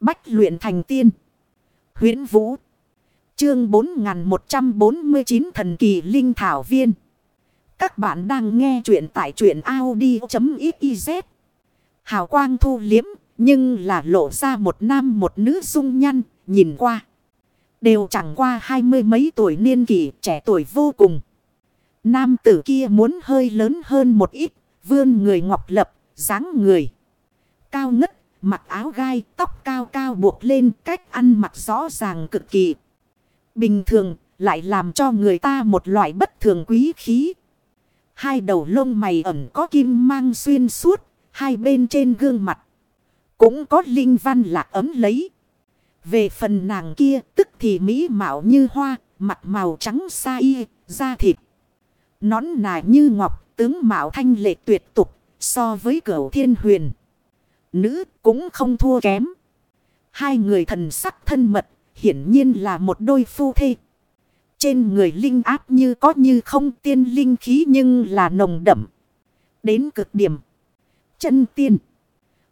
Bách luyện thành tiên. huyễn Vũ. Chương 4149 Thần Kỳ Linh Thảo Viên. Các bạn đang nghe truyện tại truyện Audi.xyz. Hào quang thu liếm. Nhưng là lộ ra một nam một nữ dung nhăn. Nhìn qua. Đều chẳng qua hai mươi mấy tuổi niên kỷ, trẻ tuổi vô cùng. Nam tử kia muốn hơi lớn hơn một ít. Vươn người ngọc lập. dáng người. Cao ngất Mặc áo gai, tóc cao cao buộc lên cách ăn mặc rõ ràng cực kỳ. Bình thường lại làm cho người ta một loại bất thường quý khí. Hai đầu lông mày ẩn có kim mang xuyên suốt, hai bên trên gương mặt. Cũng có linh văn lạc ấm lấy. Về phần nàng kia tức thì mỹ mạo như hoa, mặt màu trắng sa y, da thịt. Nón nà như ngọc, tướng mạo thanh lệ tuyệt tục, so với cửu thiên huyền nữ cũng không thua kém. Hai người thần sắc thân mật, hiển nhiên là một đôi phu thê. Trên người linh áp như có như không tiên linh khí nhưng là nồng đậm. Đến cực điểm. Chân tiên.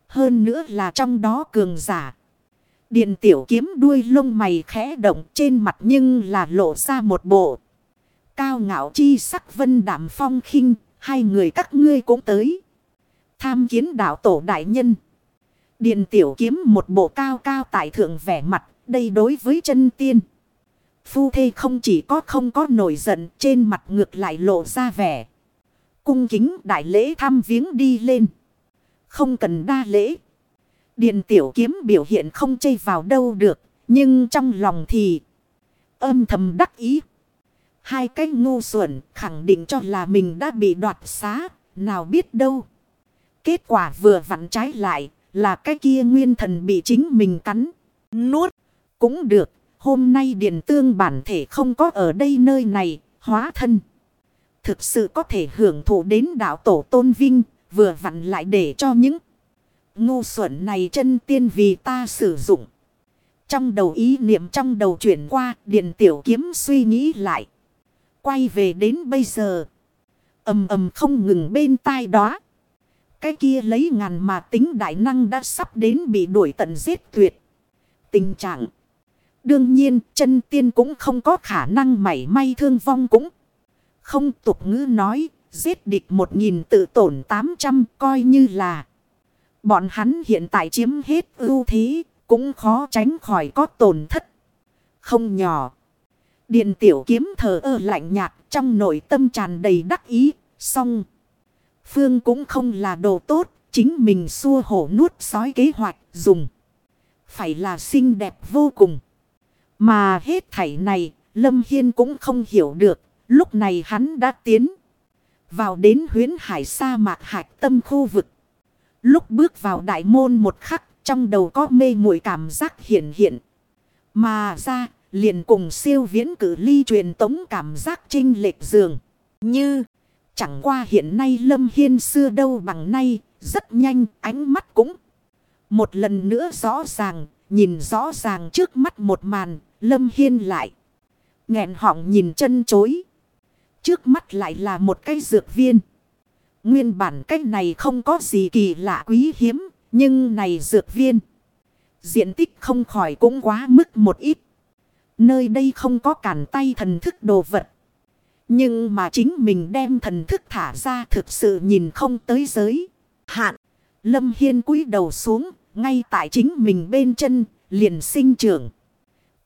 Hơn nữa là trong đó cường giả. Điện tiểu kiếm đuôi lông mày khẽ động trên mặt nhưng là lộ ra một bộ. Cao ngạo chi sắc vân đảm phong khinh. Hai người các ngươi cũng tới. Tham kiến đạo tổ đại nhân. Điện tiểu kiếm một bộ cao cao tại thượng vẻ mặt, đây đối với chân tiên. Phu thê không chỉ có không có nổi giận, trên mặt ngược lại lộ ra vẻ. Cung kính đại lễ thăm viếng đi lên. Không cần đa lễ. Điện tiểu kiếm biểu hiện không chây vào đâu được, nhưng trong lòng thì âm thầm đắc ý. Hai cái ngu xuẩn khẳng định cho là mình đã bị đoạt xá, nào biết đâu. Kết quả vừa vặn trái lại, là cái kia nguyên thần bị chính mình cắn. Nuốt. Cũng được. Hôm nay điện tương bản thể không có ở đây nơi này. Hóa thân. Thực sự có thể hưởng thụ đến đạo tổ tôn vinh. Vừa vặn lại để cho những ngu xuẩn này chân tiên vì ta sử dụng. Trong đầu ý niệm trong đầu chuyển qua. Điện tiểu kiếm suy nghĩ lại. Quay về đến bây giờ. ầm ầm không ngừng bên tai đó. Cái kia lấy ngàn mà tính đại năng đã sắp đến bị đuổi tận giết tuyệt. Tình trạng. Đương nhiên, chân tiên cũng không có khả năng mảy may thương vong cũng. Không tục ngữ nói. Giết địch một nghìn tự tổn tám trăm coi như là. Bọn hắn hiện tại chiếm hết ưu thế. Cũng khó tránh khỏi có tổn thất. Không nhỏ. Điện tiểu kiếm thờ ơ lạnh nhạt, trong nội tâm tràn đầy đắc ý. Xong. Phương cũng không là đồ tốt, chính mình xua hổ nuốt sói kế hoạch dùng. Phải là xinh đẹp vô cùng. Mà hết thảy này, Lâm Hiên cũng không hiểu được, lúc này hắn đã tiến. Vào đến huyến hải sa mạc hạch tâm khu vực. Lúc bước vào đại môn một khắc, trong đầu có mê muội cảm giác hiện hiện. Mà ra, liền cùng siêu viễn cử ly truyền tống cảm giác trinh lệch dường. Như... Chẳng qua hiện nay Lâm Hiên xưa đâu bằng nay, rất nhanh ánh mắt cũng. Một lần nữa rõ ràng, nhìn rõ ràng trước mắt một màn, Lâm Hiên lại. nghẹn họng nhìn chân chối. Trước mắt lại là một cây dược viên. Nguyên bản cách này không có gì kỳ lạ quý hiếm, nhưng này dược viên. Diện tích không khỏi cũng quá mức một ít. Nơi đây không có cản tay thần thức đồ vật. Nhưng mà chính mình đem thần thức thả ra thực sự nhìn không tới giới. Hạn. Lâm Hiên cúi đầu xuống. Ngay tại chính mình bên chân. Liền sinh trưởng.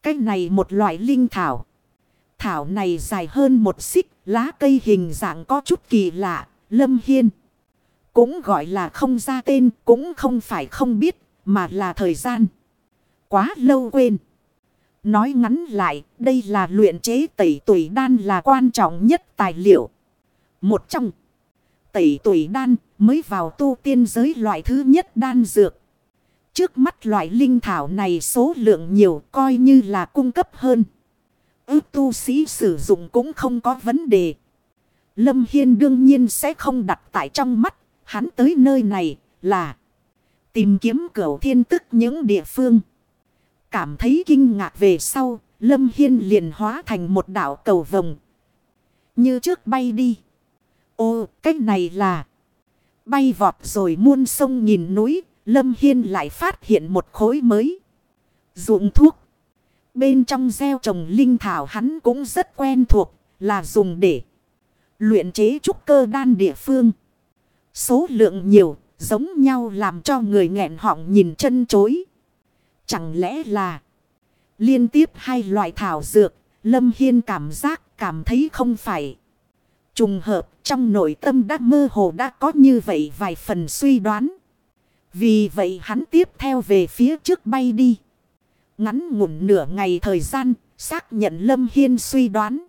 Cái này một loại linh thảo. Thảo này dài hơn một xích. Lá cây hình dạng có chút kỳ lạ. Lâm Hiên. Cũng gọi là không ra tên. Cũng không phải không biết. Mà là thời gian. Quá lâu quên. Nói ngắn lại, đây là luyện chế tẩy tuổi đan là quan trọng nhất tài liệu. Một trong tẩy tuổi đan mới vào tu tiên giới loại thứ nhất đan dược. Trước mắt loại linh thảo này số lượng nhiều coi như là cung cấp hơn. Ước tu sĩ sử dụng cũng không có vấn đề. Lâm Hiên đương nhiên sẽ không đặt tại trong mắt. Hắn tới nơi này là tìm kiếm cửu thiên tức những địa phương. Cảm thấy kinh ngạc về sau, Lâm Hiên liền hóa thành một đảo cầu vồng. Như trước bay đi. Ô, cách này là... Bay vọt rồi muôn sông nhìn núi, Lâm Hiên lại phát hiện một khối mới. Dụng thuốc. Bên trong gieo trồng linh thảo hắn cũng rất quen thuộc là dùng để luyện chế trúc cơ đan địa phương. Số lượng nhiều giống nhau làm cho người nghẹn họng nhìn chân chối. Chẳng lẽ là liên tiếp hai loại thảo dược, Lâm Hiên cảm giác cảm thấy không phải. Trùng hợp trong nội tâm đã mơ hồ đã có như vậy vài phần suy đoán. Vì vậy hắn tiếp theo về phía trước bay đi. Ngắn ngủn nửa ngày thời gian, xác nhận Lâm Hiên suy đoán.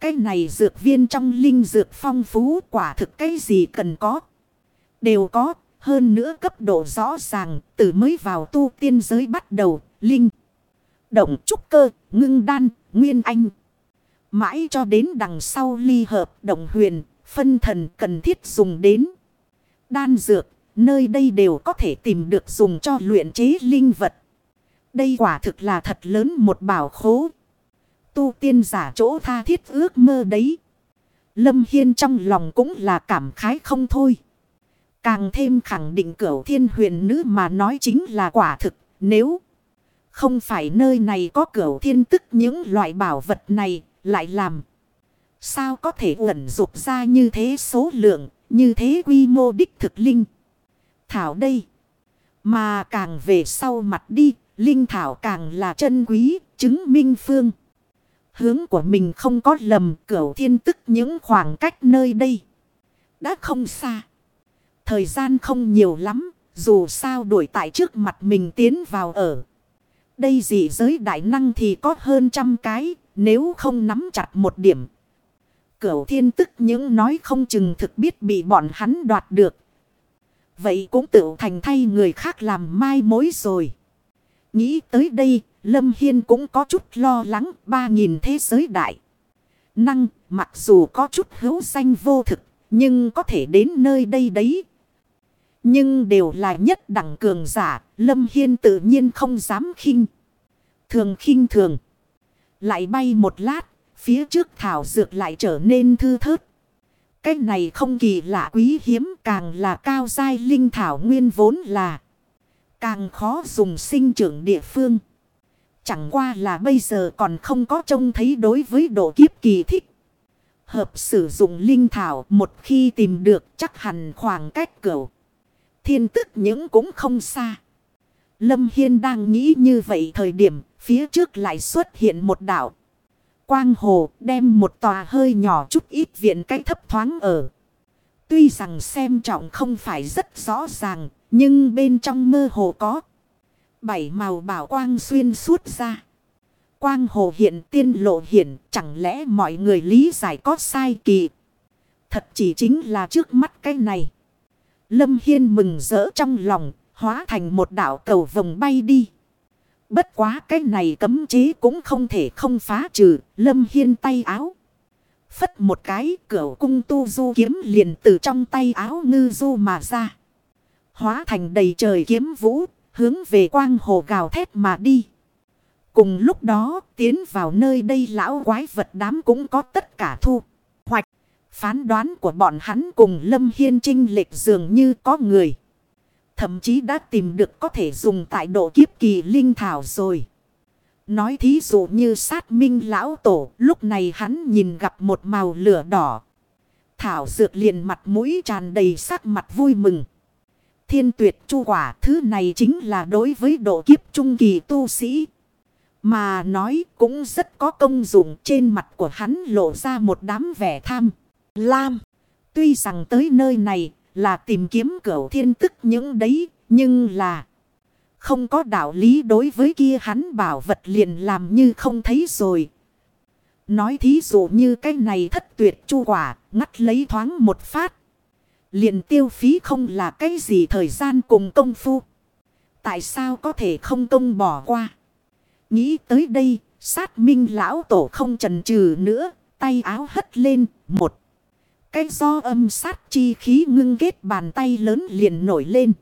Cái này dược viên trong linh dược phong phú quả thực cái gì cần có. Đều có, hơn nữa cấp độ rõ ràng, từ mới vào tu tiên giới bắt đầu, linh. Động trúc cơ, ngưng đan, nguyên anh. Mãi cho đến đằng sau ly hợp, động huyền, phân thần cần thiết dùng đến. Đan dược, nơi đây đều có thể tìm được dùng cho luyện chế linh vật. Đây quả thực là thật lớn một bảo khố. Tu tiên giả chỗ tha thiết ước mơ đấy. Lâm Hiên trong lòng cũng là cảm khái không thôi. Càng thêm khẳng định cửu thiên huyền nữ mà nói chính là quả thực. Nếu không phải nơi này có cửu thiên tức những loại bảo vật này lại làm. Sao có thể ẩn dục ra như thế số lượng, như thế quy mô đích thực linh. Thảo đây. Mà càng về sau mặt đi, linh thảo càng là chân quý, chứng minh phương. Hướng của mình không có lầm cửu thiên tức những khoảng cách nơi đây. Đã không xa. Thời gian không nhiều lắm, dù sao đuổi tại trước mặt mình tiến vào ở. Đây gì giới đại năng thì có hơn trăm cái, nếu không nắm chặt một điểm. Cửu thiên tức những nói không chừng thực biết bị bọn hắn đoạt được. Vậy cũng tự thành thay người khác làm mai mối rồi. Nghĩ tới đây, Lâm Hiên cũng có chút lo lắng ba nghìn thế giới đại. Năng, mặc dù có chút hữu danh vô thực, nhưng có thể đến nơi đây đấy. Nhưng đều là nhất đẳng cường giả, Lâm Hiên tự nhiên không dám khinh. Thường khinh thường. Lại bay một lát, phía trước thảo dược lại trở nên thư thớt. Cái này không kỳ lạ quý hiếm càng là cao dai linh thảo nguyên vốn là. Càng khó dùng sinh trưởng địa phương. Chẳng qua là bây giờ còn không có trông thấy đối với độ kiếp kỳ thích. Hợp sử dụng linh thảo một khi tìm được chắc hẳn khoảng cách cửu. Thiên tức những cũng không xa. Lâm Hiên đang nghĩ như vậy thời điểm phía trước lại xuất hiện một đảo. Quang hồ đem một tòa hơi nhỏ chút ít viện cách thấp thoáng ở. Tuy rằng xem trọng không phải rất rõ ràng, nhưng bên trong mơ hồ có. Bảy màu bảo quang xuyên suốt ra. Quang hồ hiện tiên lộ hiện, chẳng lẽ mọi người lý giải có sai kỳ. Thật chỉ chính là trước mắt cái này. Lâm Hiên mừng rỡ trong lòng, hóa thành một đảo cầu vòng bay đi. Bất quá cái này cấm chế cũng không thể không phá trừ, lâm hiên tay áo. Phất một cái cửa cung tu du kiếm liền từ trong tay áo ngư du mà ra. Hóa thành đầy trời kiếm vũ, hướng về quang hồ gào thét mà đi. Cùng lúc đó, tiến vào nơi đây lão quái vật đám cũng có tất cả thu. Hoạch, phán đoán của bọn hắn cùng Lâm Hiên Trinh lệch dường như có người. Thậm chí đã tìm được có thể dùng tại độ kiếp kỳ linh thảo rồi. Nói thí dụ như sát minh lão tổ, lúc này hắn nhìn gặp một màu lửa đỏ. Thảo dược liền mặt mũi tràn đầy sắc mặt vui mừng. Thiên tuyệt chu quả thứ này chính là đối với độ kiếp trung kỳ tu sĩ. Mà nói cũng rất có công dụng trên mặt của hắn lộ ra một đám vẻ tham. Lam. Tuy rằng tới nơi này là tìm kiếm cửu thiên tức những đấy, nhưng là không có đạo lý đối với kia hắn bảo vật liền làm như không thấy rồi. Nói thí dụ như cái này thất tuyệt chu quả, ngắt lấy thoáng một phát. Liền tiêu phí không là cái gì thời gian cùng công phu. Tại sao có thể không công bỏ qua? Nghĩ tới đây, sát minh lão tổ không trần trừ nữa, tay áo hất lên, một. Cái do âm sát chi khí ngưng kết bàn tay lớn liền nổi lên.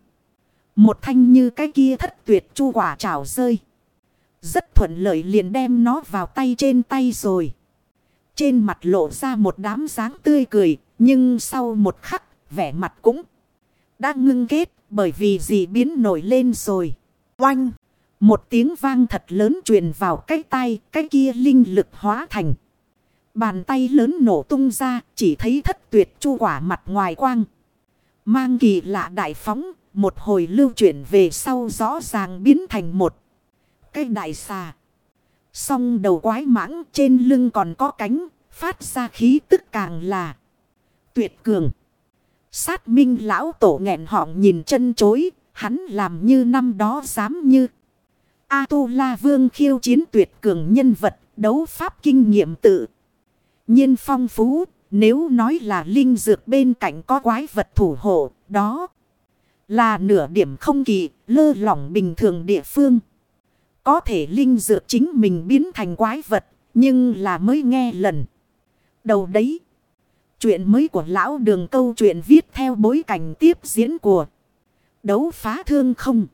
Một thanh như cái kia thất tuyệt chu quả trào rơi. Rất thuận lợi liền đem nó vào tay trên tay rồi. Trên mặt lộ ra một đám dáng tươi cười. Nhưng sau một khắc vẻ mặt cũng đã ngưng kết bởi vì dị biến nổi lên rồi. Oanh! Một tiếng vang thật lớn truyền vào cái tay, cái kia linh lực hóa thành. Bàn tay lớn nổ tung ra, chỉ thấy thất tuyệt chu quả mặt ngoài quang. Mang kỳ lạ đại phóng, một hồi lưu chuyển về sau rõ ràng biến thành một cây đại xà. Song đầu quái mãng trên lưng còn có cánh, phát ra khí tức càng là tuyệt cường. Sát minh lão tổ nghẹn họng nhìn chân chối, hắn làm như năm đó dám như. A-tu-la vương khiêu chiến tuyệt cường nhân vật, đấu pháp kinh nghiệm tự nhiên phong phú, nếu nói là linh dược bên cạnh có quái vật thủ hộ, đó là nửa điểm không kỳ, lơ lỏng bình thường địa phương. Có thể linh dược chính mình biến thành quái vật, nhưng là mới nghe lần. Đầu đấy, chuyện mới của lão đường câu chuyện viết theo bối cảnh tiếp diễn của đấu phá thương không.